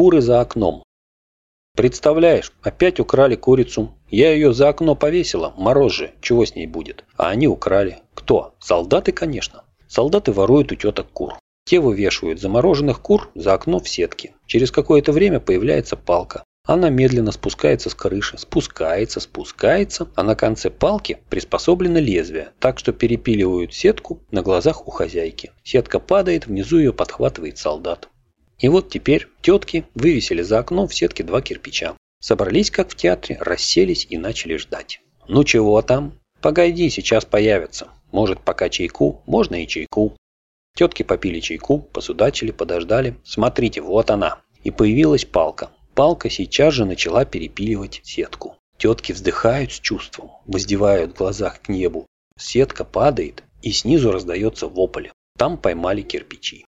Куры за окном. Представляешь, опять украли курицу. Я ее за окно повесила, мороз же, чего с ней будет? А они украли. Кто? Солдаты, конечно. Солдаты воруют у теток кур. Те вывешивают замороженных кур за окно в сетке. Через какое-то время появляется палка. Она медленно спускается с крыши, спускается, спускается, а на конце палки приспособлено лезвие, так что перепиливают сетку на глазах у хозяйки. Сетка падает, внизу ее подхватывает солдат. И вот теперь тетки вывесили за окном в сетке два кирпича. Собрались, как в театре, расселись и начали ждать. Ну чего там? Погоди, сейчас появятся. Может, пока чайку, можно и чайку. Тетки попили чайку, посудачили, подождали. Смотрите, вот она. И появилась палка. Палка сейчас же начала перепиливать сетку. Тетки вздыхают с чувством, воздевают в глазах к небу. Сетка падает, и снизу раздается вопль. Там поймали кирпичи.